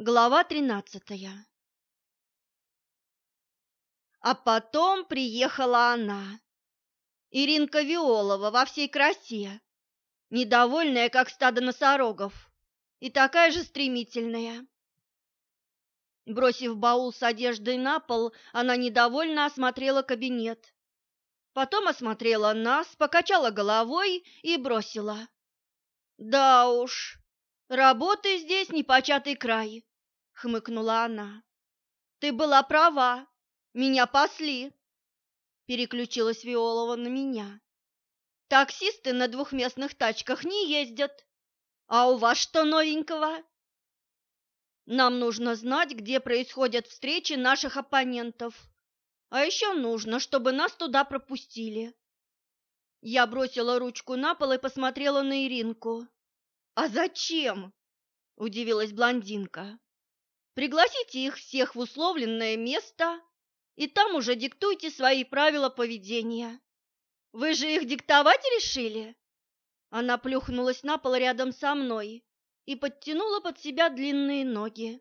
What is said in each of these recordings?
Глава тринадцатая А потом приехала она, Иринка Виолова во всей красе, недовольная, как стадо носорогов, и такая же стремительная. Бросив баул с одеждой на пол, она недовольно осмотрела кабинет. Потом осмотрела нас, покачала головой и бросила. «Да уж, работы здесь непочатый край хмыкнула она. Ты была права. Меня пасли. Переключилась Виолова на меня. Таксисты на двухместных тачках не ездят. А у вас что новенького? Нам нужно знать, где происходят встречи наших оппонентов. А еще нужно, чтобы нас туда пропустили. Я бросила ручку на пол и посмотрела на Иринку. «А зачем?» – удивилась блондинка. Пригласите их всех в условленное место, и там уже диктуйте свои правила поведения. Вы же их диктовать решили? Она плюхнулась на пол рядом со мной и подтянула под себя длинные ноги.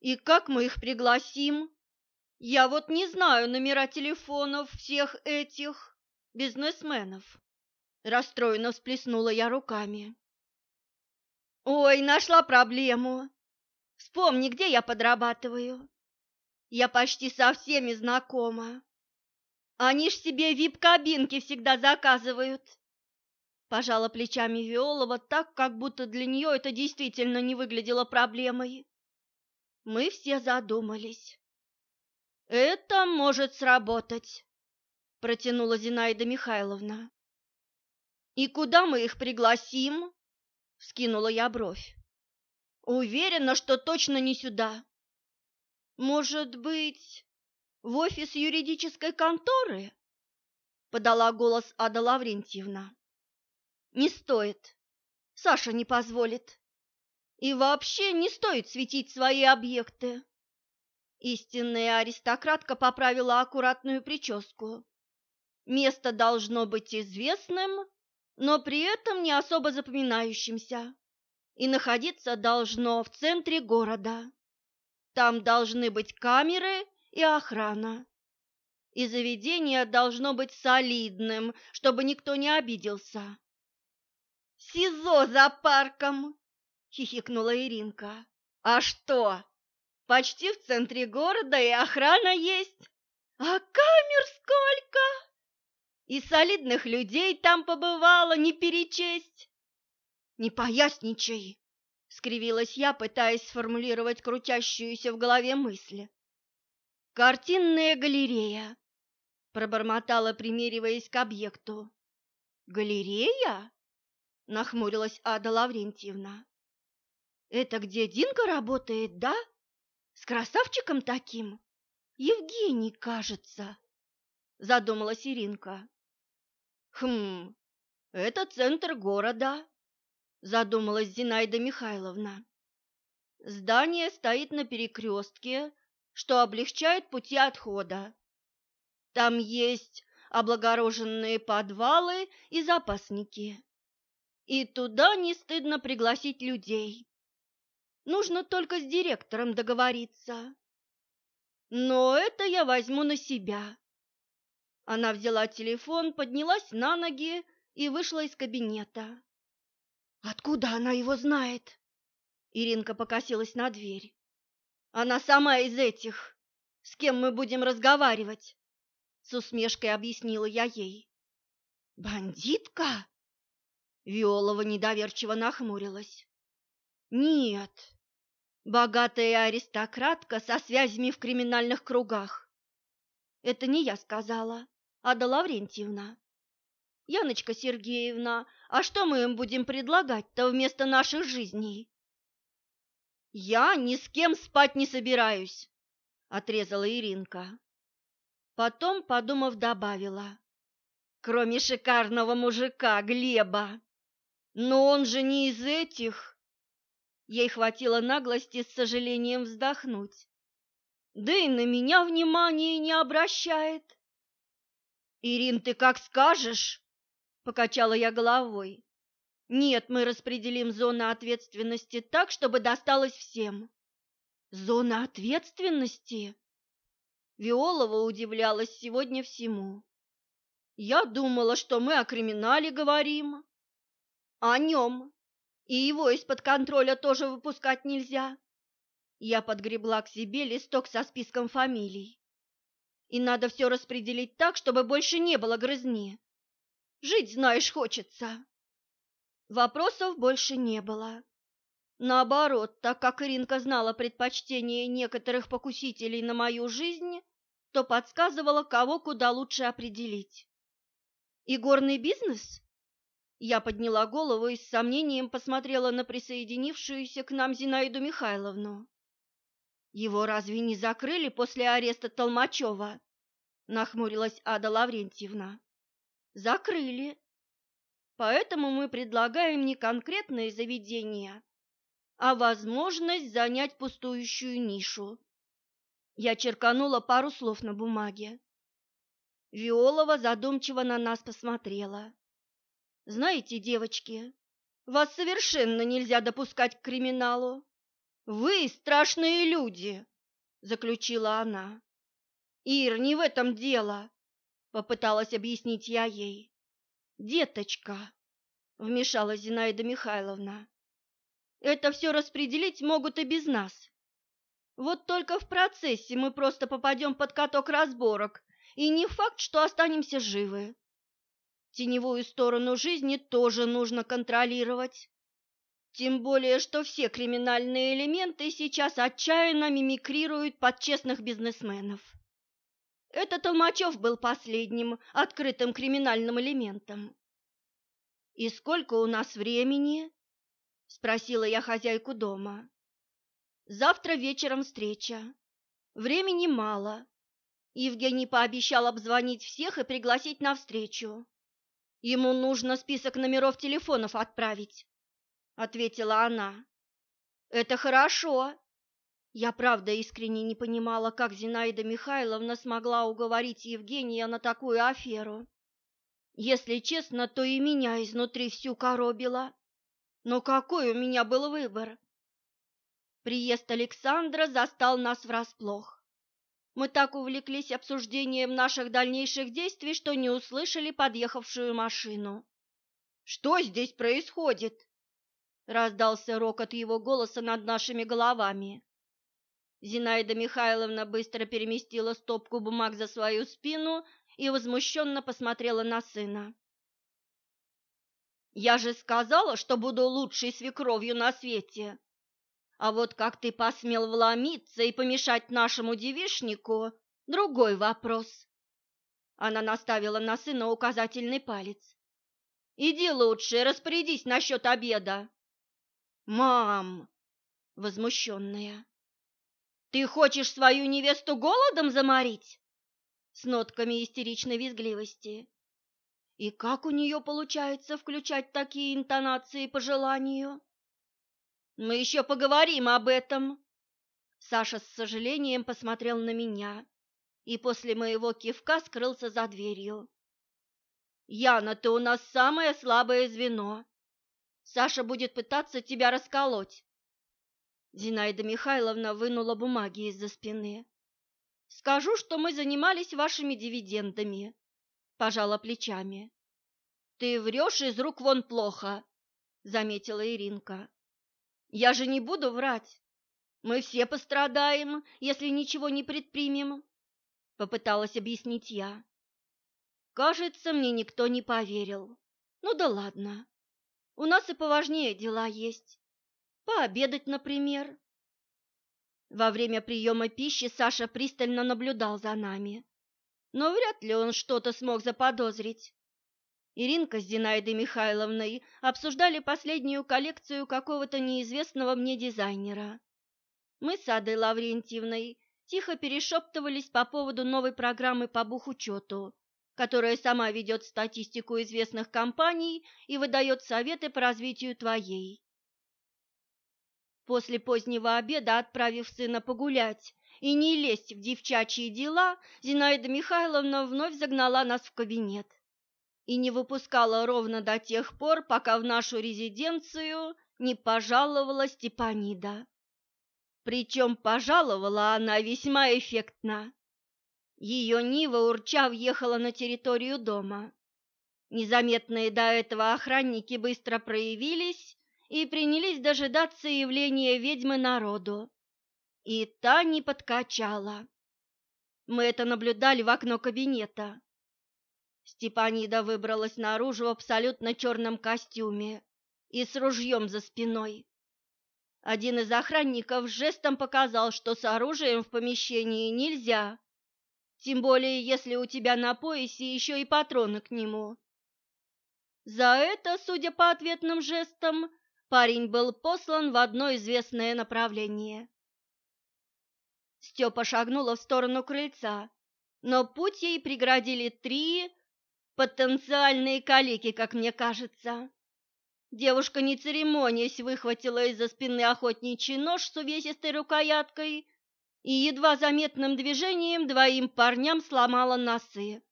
И как мы их пригласим? Я вот не знаю номера телефонов всех этих бизнесменов. Расстроенно всплеснула я руками. Ой, нашла проблему. Вспомни, где я подрабатываю. Я почти со всеми знакома. Они ж себе вип-кабинки всегда заказывают. Пожала плечами Виолова так, как будто для нее это действительно не выглядело проблемой. Мы все задумались. «Это может сработать», — протянула Зинаида Михайловна. «И куда мы их пригласим?» — вскинула я бровь. Уверена, что точно не сюда. Может быть, в офис юридической конторы? Подала голос Ада Лаврентьевна. Не стоит. Саша не позволит. И вообще не стоит светить свои объекты. Истинная аристократка поправила аккуратную прическу. Место должно быть известным, но при этом не особо запоминающимся и находиться должно в центре города. Там должны быть камеры и охрана. И заведение должно быть солидным, чтобы никто не обиделся. «СИЗО за парком!» — хихикнула Иринка. «А что? Почти в центре города и охрана есть. А камер сколько!» И солидных людей там побывало не перечесть. Не поясничай, скривилась я, пытаясь сформулировать крутящуюся в голове мысль. Картинная галерея, пробормотала, примериваясь к объекту. Галерея? нахмурилась Ада Лаврентьевна. Это где Динка работает, да? С красавчиком таким? Евгений, кажется, задумалась Иринка. Хм, это центр города, задумалась Зинаида Михайловна. Здание стоит на перекрестке, что облегчает пути отхода. Там есть облагороженные подвалы и запасники. И туда не стыдно пригласить людей. Нужно только с директором договориться. Но это я возьму на себя. Она взяла телефон, поднялась на ноги и вышла из кабинета. Откуда она его знает? Иринка покосилась на дверь. Она сама из этих. С кем мы будем разговаривать? С усмешкой объяснила я ей. Бандитка? Виолова недоверчиво нахмурилась. Нет, богатая аристократка со связями в криминальных кругах. Это не я сказала, а Лаврентьевна. Яночка Сергеевна, а что мы им будем предлагать-то вместо наших жизней? Я ни с кем спать не собираюсь, отрезала Иринка. Потом, подумав, добавила: кроме шикарного мужика Глеба. Но он же не из этих. Ей хватило наглости с сожалением вздохнуть. Да и на меня внимания не обращает. Ирин, ты как скажешь, Покачала я головой. Нет, мы распределим зоны ответственности так, чтобы досталось всем. Зона ответственности? Виолова удивлялась сегодня всему. Я думала, что мы о криминале говорим. О нем. И его из-под контроля тоже выпускать нельзя. Я подгребла к себе листок со списком фамилий. И надо все распределить так, чтобы больше не было грызни. Жить, знаешь, хочется. Вопросов больше не было. Наоборот, так как Иринка знала предпочтения некоторых покусителей на мою жизнь, то подсказывала, кого куда лучше определить. «И горный бизнес?» Я подняла голову и с сомнением посмотрела на присоединившуюся к нам Зинаиду Михайловну. «Его разве не закрыли после ареста Толмачева?» — нахмурилась Ада Лаврентьевна. «Закрыли. Поэтому мы предлагаем не конкретные заведения, а возможность занять пустующую нишу. Я черканула пару слов на бумаге. Виолова задумчиво на нас посмотрела. «Знаете, девочки, вас совершенно нельзя допускать к криминалу. Вы страшные люди!» — заключила она. «Ир, не в этом дело!» — попыталась объяснить я ей. «Деточка!» — вмешалась Зинаида Михайловна. Это все распределить могут и без нас. Вот только в процессе мы просто попадем под каток разборок, и не факт, что останемся живы. Теневую сторону жизни тоже нужно контролировать. Тем более, что все криминальные элементы сейчас отчаянно мимикрируют под честных бизнесменов. Этот Толмачев был последним открытым криминальным элементом. «И сколько у нас времени?» — спросила я хозяйку дома. «Завтра вечером встреча. Времени мало. Евгений пообещал обзвонить всех и пригласить на встречу. Ему нужно список номеров телефонов отправить», — ответила она. «Это хорошо». Я правда искренне не понимала, как Зинаида Михайловна смогла уговорить Евгения на такую аферу. Если честно, то и меня изнутри всю коробило. Но какой у меня был выбор? Приезд Александра застал нас врасплох. Мы так увлеклись обсуждением наших дальнейших действий, что не услышали подъехавшую машину. «Что здесь происходит?» Раздался рокот его голоса над нашими головами. Зинаида Михайловна быстро переместила стопку бумаг за свою спину и возмущенно посмотрела на сына. Я же сказала, что буду лучшей свекровью на свете. А вот как ты посмел вломиться и помешать нашему девишнику – другой вопрос. Она наставила на сына указательный палец. Иди лучше, распорядись насчет обеда. Мам! Возмущенная. Ты хочешь свою невесту голодом заморить? С нотками истеричной визгливости. И как у нее получается включать такие интонации по желанию? Мы еще поговорим об этом. Саша с сожалением посмотрел на меня и после моего кивка скрылся за дверью. Яна, ты у нас самое слабое звено. Саша будет пытаться тебя расколоть. Зинаида Михайловна вынула бумаги из-за спины. Скажу, что мы занимались вашими дивидендами пожала плечами. Ты врешь из рук вон плохо, заметила Иринка. Я же не буду врать. Мы все пострадаем, если ничего не предпримем, попыталась объяснить я. Кажется, мне никто не поверил. Ну да ладно. У нас и поважнее дела есть. Пообедать, например. Во время приема пищи Саша пристально наблюдал за нами но вряд ли он что-то смог заподозрить. Иринка с Зинаидой Михайловной обсуждали последнюю коллекцию какого-то неизвестного мне дизайнера. Мы с Адой Лаврентьевной тихо перешептывались по поводу новой программы по бухучету, которая сама ведет статистику известных компаний и выдает советы по развитию твоей. После позднего обеда, отправив сына погулять и не лезть в девчачьи дела, Зинаида Михайловна вновь загнала нас в кабинет и не выпускала ровно до тех пор, пока в нашу резиденцию не пожаловала Степанида. Причем пожаловала она весьма эффектно. Ее Нива урча въехала на территорию дома. Незаметные до этого охранники быстро проявились и принялись дожидаться явления ведьмы народу. И та не подкачала. Мы это наблюдали в окно кабинета. Степанида выбралась наружу в абсолютно черном костюме и с ружьем за спиной. Один из охранников жестом показал, что с оружием в помещении нельзя, тем более если у тебя на поясе еще и патроны к нему. За это, судя по ответным жестам, парень был послан в одно известное направление. Степа шагнула в сторону крыльца, но путь ей преградили три потенциальные калеки, как мне кажется. Девушка, не церемонясь, выхватила из-за спины охотничий нож с увесистой рукояткой и едва заметным движением двоим парням сломала носы,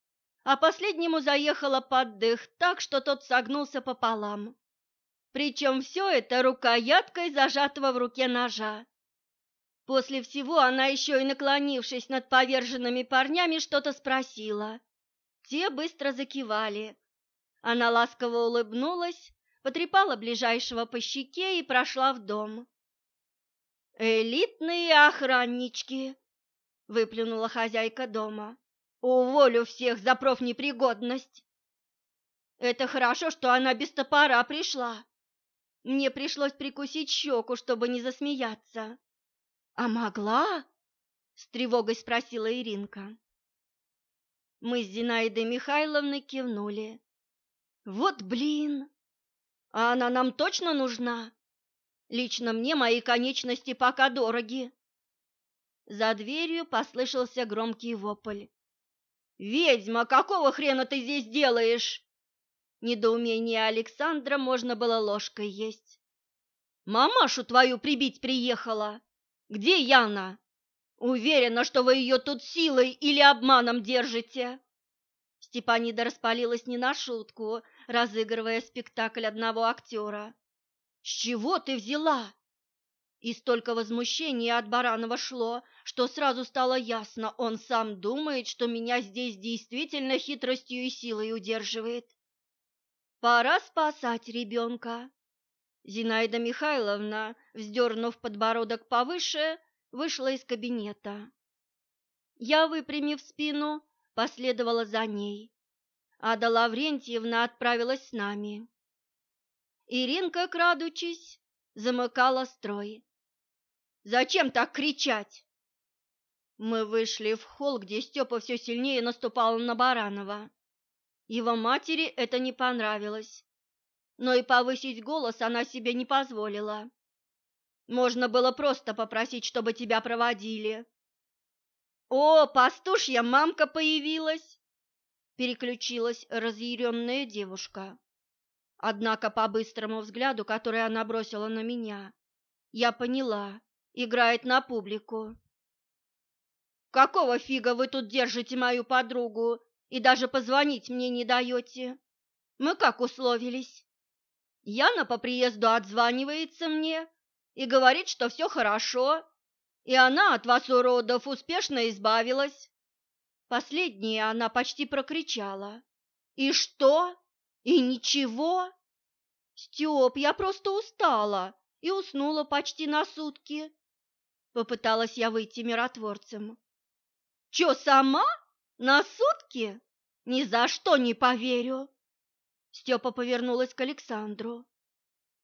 а последнему заехала под дых так, что тот согнулся пополам. Причем все это рукояткой зажатого в руке ножа. После всего она еще и наклонившись над поверженными парнями, что-то спросила. Те быстро закивали. Она ласково улыбнулась, потрепала ближайшего по щеке и прошла в дом. «Элитные охраннички!» — выплюнула хозяйка дома. «Уволю всех за профнепригодность!» «Это хорошо, что она без топора пришла. Мне пришлось прикусить щеку, чтобы не засмеяться. «А могла?» — с тревогой спросила Иринка. Мы с Зинаидой Михайловной кивнули. «Вот блин! А она нам точно нужна? Лично мне мои конечности пока дороги». За дверью послышался громкий вопль. «Ведьма, какого хрена ты здесь делаешь?» Недоумение Александра можно было ложкой есть. «Мамашу твою прибить приехала!» Где Яна? Уверена, что вы ее тут силой или обманом держите. Степанида распалилась не на шутку, разыгрывая спектакль одного актера. С чего ты взяла? И столько возмущения от Баранова шло, что сразу стало ясно, он сам думает, что меня здесь действительно хитростью и силой удерживает. Пора спасать ребенка. Зинаида Михайловна, вздернув подбородок повыше, вышла из кабинета. Я, выпрямив спину, последовала за ней. Ада Лаврентьевна отправилась с нами. Иринка, крадучись, замыкала строй. «Зачем так кричать?» Мы вышли в холл, где Степа все сильнее наступал на Баранова. Его матери это не понравилось но и повысить голос она себе не позволила. Можно было просто попросить, чтобы тебя проводили. «О, пастушья мамка появилась!» Переключилась разъяренная девушка. Однако по быстрому взгляду, который она бросила на меня, я поняла, играет на публику. «Какого фига вы тут держите мою подругу и даже позвонить мне не даете? Мы как условились?» Яна по приезду отзванивается мне и говорит, что все хорошо, и она от вас, уродов, успешно избавилась. Последнее она почти прокричала. «И что? И ничего?» «Степ, я просто устала и уснула почти на сутки». Попыталась я выйти миротворцем. «Че, сама? На сутки? Ни за что не поверю!» Степа повернулась к Александру.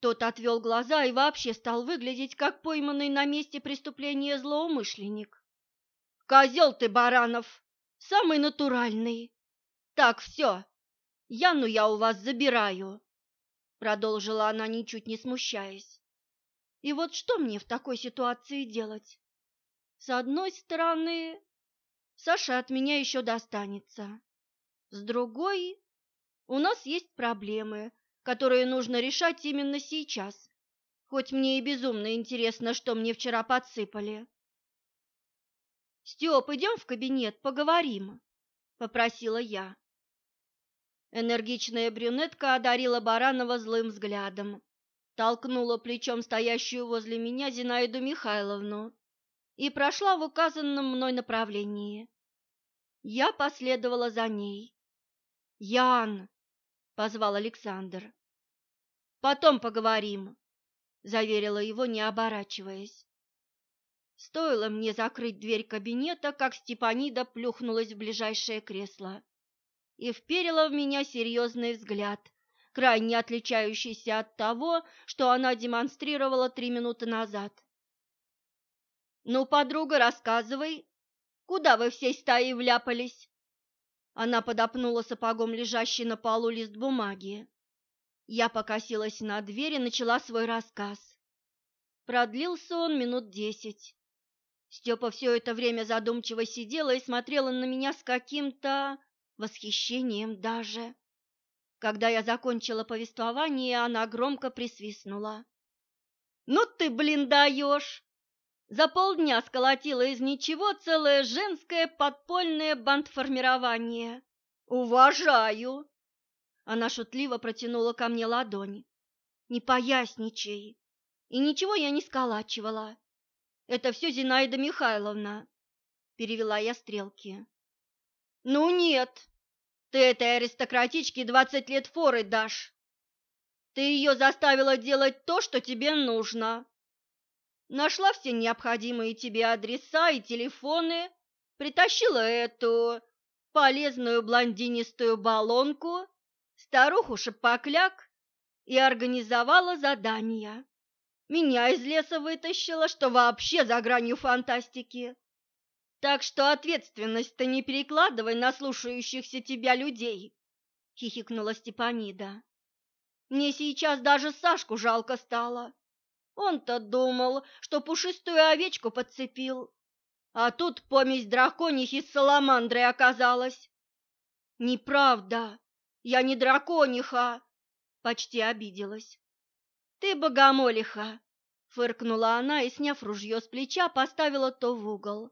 Тот отвел глаза и вообще стал выглядеть, как пойманный на месте преступления злоумышленник. «Козел ты, Баранов! Самый натуральный! Так, все, Яну я у вас забираю!» Продолжила она, ничуть не смущаясь. «И вот что мне в такой ситуации делать? С одной стороны, Саша от меня еще достанется. С другой, у нас есть проблемы, которые нужно решать именно сейчас, хоть мне и безумно интересно, что мне вчера подсыпали. «Степ, идем в кабинет, поговорим», — попросила я. Энергичная брюнетка одарила Баранова злым взглядом, толкнула плечом стоящую возле меня Зинаиду Михайловну и прошла в указанном мной направлении. Я последовала за ней. «Ян!» — позвал Александр. «Потом поговорим», — заверила его, не оборачиваясь. Стоило мне закрыть дверь кабинета, как Степанида плюхнулась в ближайшее кресло и вперила в меня серьезный взгляд, крайне отличающийся от того, что она демонстрировала три минуты назад. «Ну, подруга, рассказывай, куда вы всей стаей вляпались?» Она подопнула сапогом лежащий на полу лист бумаги. Я покосилась на дверь и начала свой рассказ. Продлился он минут десять. Степа все это время задумчиво сидела и смотрела на меня с каким-то восхищением даже. Когда я закончила повествование, она громко присвистнула. «Ну ты, блин, даешь!» За полдня сколотила из ничего целое женское подпольное бандформирование. «Уважаю!» Она шутливо протянула ко мне ладонь. «Не поясничай. И ничего я не сколачивала. Это все Зинаида Михайловна», — перевела я стрелки. «Ну нет, ты этой аристократичке двадцать лет форы дашь. Ты ее заставила делать то, что тебе нужно. Нашла все необходимые тебе адреса и телефоны, притащила эту полезную блондинистую баллонку, старуху-шапокляк и организовала задание. Меня из леса вытащила, что вообще за гранью фантастики. Так что ответственность-то не перекладывай на слушающихся тебя людей, хихикнула Степанида. Мне сейчас даже Сашку жалко стало. Он-то думал, что пушистую овечку подцепил, а тут помесь драконихи с саламандрой оказалась. Неправда, я не дракониха, почти обиделась. Ты богомолиха, фыркнула она и, сняв ружье с плеча, поставила то в угол.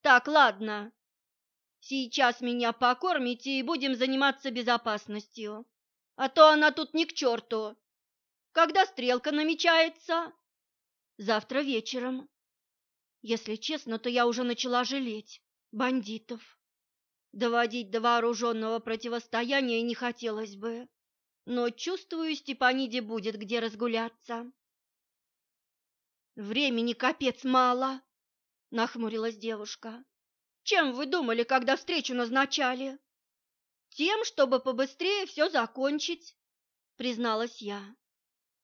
Так, ладно. Сейчас меня покормите и будем заниматься безопасностью. А то она тут ни к черту. Когда стрелка намечается? Завтра вечером. Если честно, то я уже начала жалеть бандитов. Доводить до вооруженного противостояния не хотелось бы, но чувствую, Степаниде будет где разгуляться. Времени капец мало, нахмурилась девушка. Чем вы думали, когда встречу назначали? Тем, чтобы побыстрее все закончить, призналась я.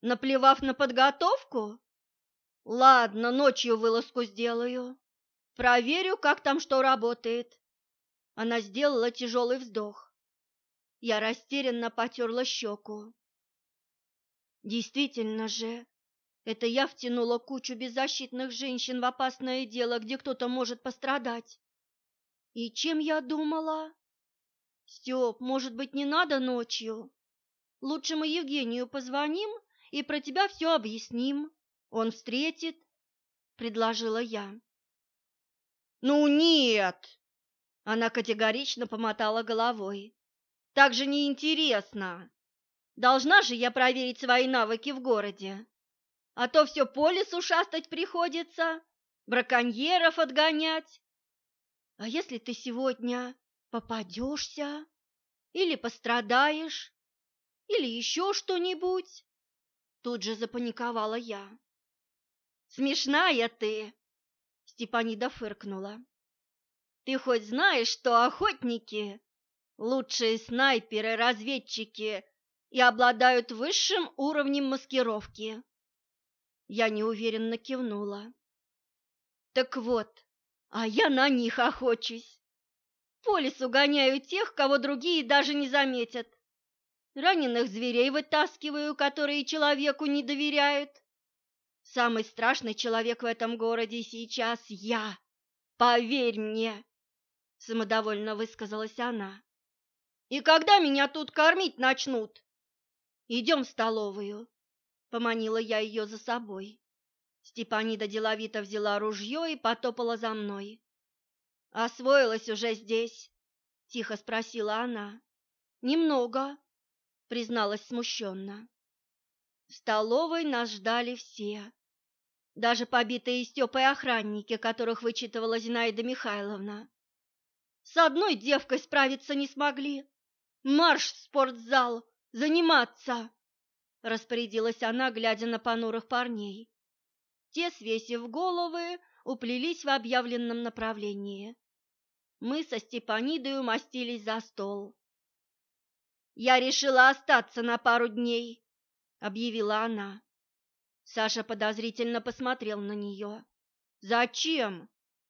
Наплевав на подготовку? Ладно, ночью вылазку сделаю. Проверю, как там что работает. Она сделала тяжелый вздох. Я растерянно потерла щеку. Действительно же, это я втянула кучу беззащитных женщин в опасное дело, где кто-то может пострадать. И чем я думала? Степ, может быть, не надо ночью? Лучше мы Евгению позвоним и про тебя все объясним. Он встретит, предложила я. Ну нет, она категорично помотала головой. Так же неинтересно. Должна же я проверить свои навыки в городе. А то все по лесу шастать приходится, браконьеров отгонять. А если ты сегодня попадешься или пострадаешь, или еще что-нибудь? Тут же запаниковала я. Смешная ты, Степанида фыркнула. Ты хоть знаешь, что охотники – лучшие снайперы, разведчики и обладают высшим уровнем маскировки? Я неуверенно кивнула. Так вот, а я на них охочусь. По лесу гоняю тех, кого другие даже не заметят. Раненых зверей вытаскиваю, которые человеку не доверяют. Самый страшный человек в этом городе сейчас я. Поверь мне, самодовольно высказалась она. И когда меня тут кормить начнут? Идем в столовую, поманила я ее за собой. Степанида деловито взяла ружье и потопала за мной. «Освоилась уже здесь?» — тихо спросила она. «Немного», — призналась смущенно. В столовой нас ждали все. Даже побитые Степой охранники, которых вычитывала Зинаида Михайловна. С одной девкой справиться не смогли. Марш в спортзал, заниматься! Распорядилась она, глядя на понурых парней. Те, свесив головы, уплелись в объявленном направлении. Мы со Степанидой умостились за стол. «Я решила остаться на пару дней», — объявила она. Саша подозрительно посмотрел на нее. «Зачем?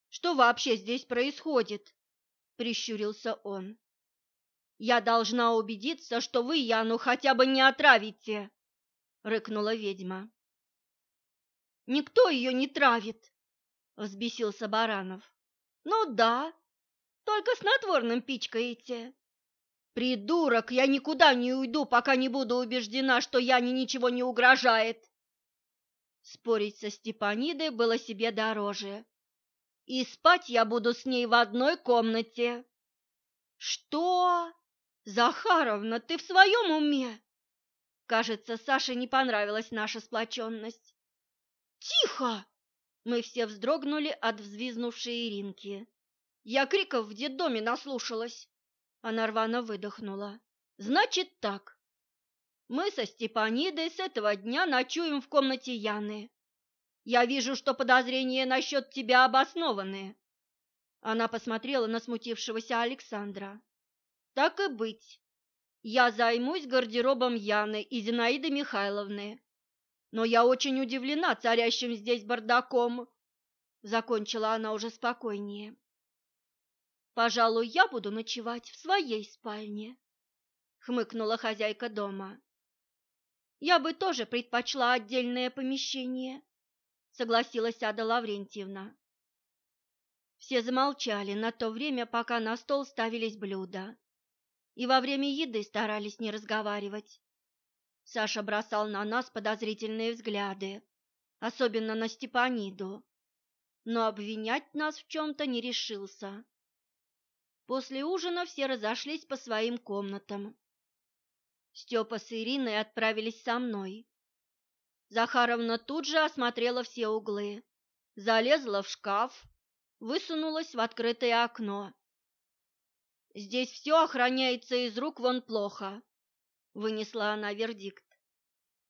Что вообще здесь происходит?» — прищурился он. «Я должна убедиться, что вы Яну хотя бы не отравите!» — рыкнула ведьма. «Никто ее не травит!» — взбесился Баранов. «Ну да, только снотворным пичкаете». «Придурок, я никуда не уйду, пока не буду убеждена, что Яне ничего не угрожает!» Спорить со Степанидой было себе дороже. «И спать я буду с ней в одной комнате». «Что? Захаровна, ты в своем уме?» Кажется, Саше не понравилась наша сплоченность. «Тихо!» Мы все вздрогнули от взвизнувшей Иринки. «Я криков в детдоме наслушалась!» Она рвано выдохнула. «Значит так. Мы со Степанидой с этого дня ночуем в комнате Яны. Я вижу, что подозрения насчет тебя обоснованы». Она посмотрела на смутившегося Александра. «Так и быть. Я займусь гардеробом Яны и Зинаиды Михайловны. Но я очень удивлена царящим здесь бардаком. Закончила она уже спокойнее. Пожалуй, я буду ночевать в своей спальне, хмыкнула хозяйка дома. Я бы тоже предпочла отдельное помещение, согласилась Ада Лаврентьевна. Все замолчали на то время, пока на стол ставились блюда и во время еды старались не разговаривать. Саша бросал на нас подозрительные взгляды, особенно на Степаниду, но обвинять нас в чем-то не решился. После ужина все разошлись по своим комнатам. Степа с Ириной отправились со мной. Захаровна тут же осмотрела все углы, залезла в шкаф, высунулась в открытое окно Здесь все охраняется из рук вон плохо, вынесла она вердикт.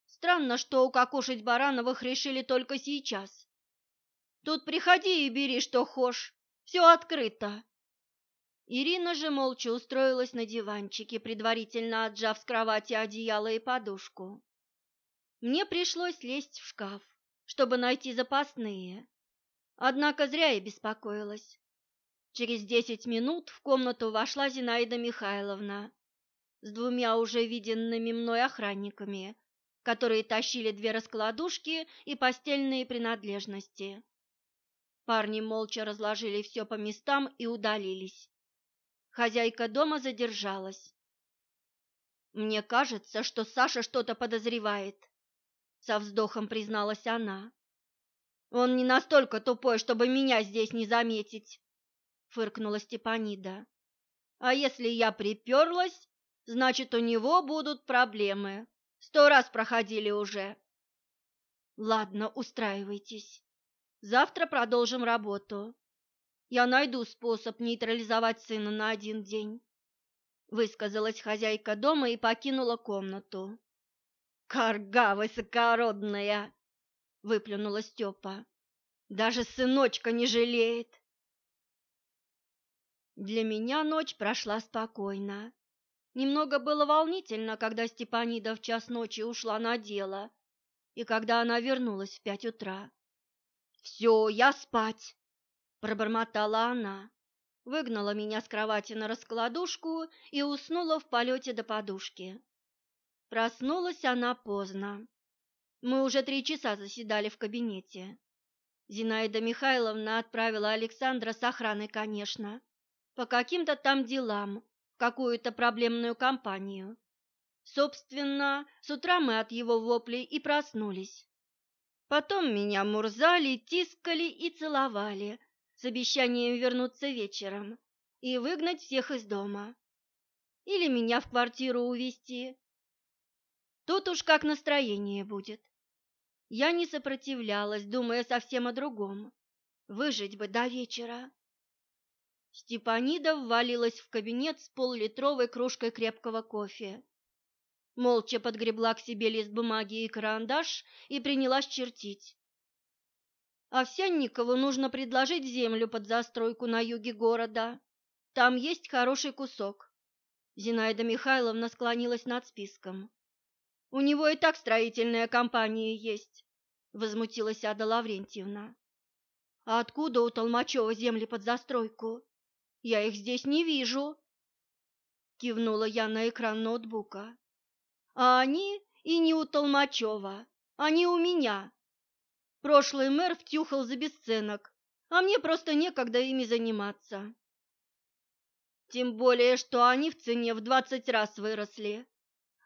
Странно, что укокошить Барановых решили только сейчас. Тут приходи и бери, что хошь, все открыто. Ирина же молча устроилась на диванчике, предварительно отжав с кровати одеяло и подушку. Мне пришлось лезть в шкаф, чтобы найти запасные. Однако зря я беспокоилась. Через десять минут в комнату вошла Зинаида Михайловна с двумя уже виденными мной охранниками, которые тащили две раскладушки и постельные принадлежности. Парни молча разложили все по местам и удалились. Хозяйка дома задержалась. «Мне кажется, что Саша что-то подозревает», — со вздохом призналась она. «Он не настолько тупой, чтобы меня здесь не заметить» фыркнула Степанида. А если я приперлась, значит, у него будут проблемы. Сто раз проходили уже. Ладно, устраивайтесь. Завтра продолжим работу. Я найду способ нейтрализовать сына на один день. Высказалась хозяйка дома и покинула комнату. «Карга высокородная!» — выплюнула Степа. «Даже сыночка не жалеет!» Для меня ночь прошла спокойно. Немного было волнительно, когда Степанида в час ночи ушла на дело и когда она вернулась в пять утра. «Все, я спать!» – пробормотала она, выгнала меня с кровати на раскладушку и уснула в полете до подушки. Проснулась она поздно. Мы уже три часа заседали в кабинете. Зинаида Михайловна отправила Александра с охраной, конечно, по каким-то там делам в какую-то проблемную компанию. Собственно, с утра мы от его воплей и проснулись. Потом меня мурзали, тискали и целовали с обещанием вернуться вечером и выгнать всех из дома. Или меня в квартиру увезти. Тут уж как настроение будет. Я не сопротивлялась, думая совсем о другом. Выжить бы до вечера. Степанида ввалилась в кабинет с поллитровой кружкой крепкого кофе. Молча подгребла к себе лист бумаги и карандаш и принялась чертить. Овсянникову нужно предложить землю под застройку на юге города. Там есть хороший кусок. Зинаида Михайловна склонилась над списком. У него и так строительная компания есть, возмутилась Ада Лаврентьевна. А откуда у Толмачева земли под застройку? Я их здесь не вижу. Кивнула я на экран ноутбука. А они и не у Толмачева, они у меня. Прошлый мэр втюхал за бесценок, а мне просто некогда ими заниматься. Тем более, что они в цене в двадцать раз выросли.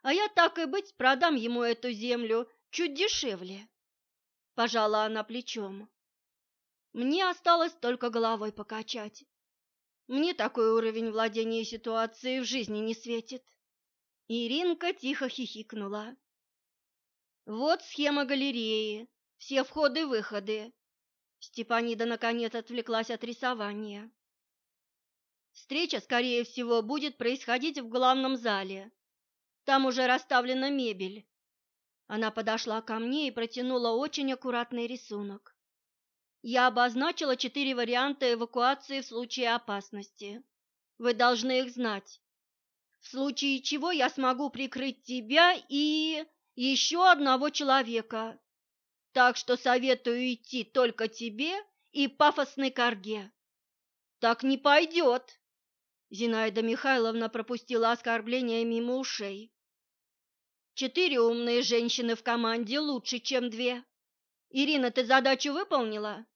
А я так и быть продам ему эту землю чуть дешевле. Пожала она плечом. Мне осталось только головой покачать. Мне такой уровень владения ситуацией в жизни не светит. Иринка тихо хихикнула. Вот схема галереи, все входы-выходы. Степанида наконец отвлеклась от рисования. Встреча, скорее всего, будет происходить в главном зале. Там уже расставлена мебель. Она подошла ко мне и протянула очень аккуратный рисунок. Я обозначила четыре варианта эвакуации в случае опасности. Вы должны их знать. В случае чего я смогу прикрыть тебя и еще одного человека. Так что советую идти только тебе и пафосной корге. Так не пойдет. Зинаида Михайловна пропустила оскорбление мимо ушей. Четыре умные женщины в команде лучше, чем две. Ирина, ты задачу выполнила?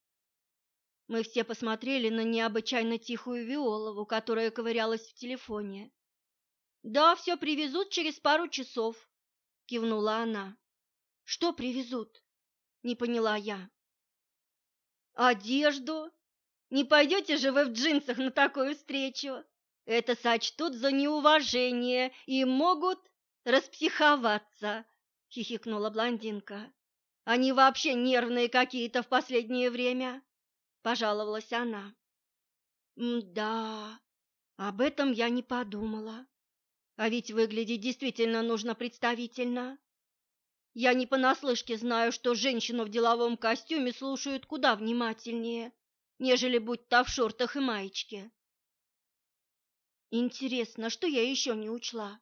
Мы все посмотрели на необычайно тихую Виолову, которая ковырялась в телефоне. Да, все привезут через пару часов, кивнула она. Что привезут? Не поняла я. Одежду. Не пойдете же вы в джинсах на такую встречу? Это сочтут за неуважение и могут распсиховаться, хихикнула блондинка. Они вообще нервные какие-то в последнее время, пожаловалась она. Да, об этом я не подумала. А ведь выглядеть действительно нужно представительно. Я не понаслышке знаю, что женщину в деловом костюме слушают куда внимательнее, нежели будь та в шортах и маечке. Интересно, что я еще не учла?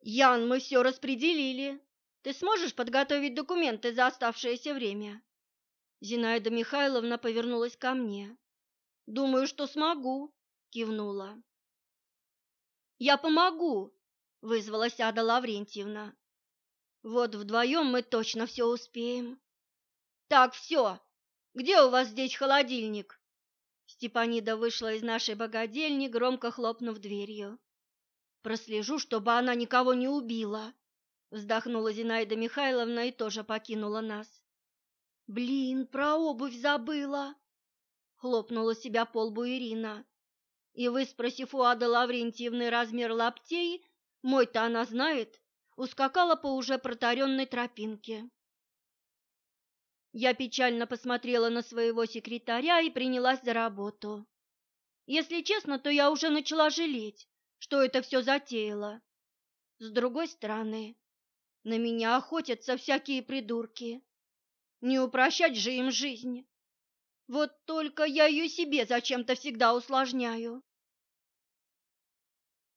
Ян, мы все распределили. Ты сможешь подготовить документы за оставшееся время? Зинаида Михайловна повернулась ко мне. Думаю, что смогу, кивнула. Я помогу, вызвалась Ада Лаврентьевна. Вот вдвоем мы точно все успеем. Так, все. Где у вас здесь холодильник? Степанида вышла из нашей богадельни, громко хлопнув дверью. «Прослежу, чтобы она никого не убила», — вздохнула Зинаида Михайловна и тоже покинула нас. «Блин, про обувь забыла!» — хлопнула себя по лбу Ирина. И, выспросив у Ады Лаврентьевны размер лаптей, мой-то она знает, ускакала по уже протаренной тропинке. Я печально посмотрела на своего секретаря и принялась за работу. Если честно, то я уже начала жалеть, что это все затеяло. С другой стороны, на меня охотятся всякие придурки. Не упрощать же им жизнь. Вот только я ее себе зачем-то всегда усложняю.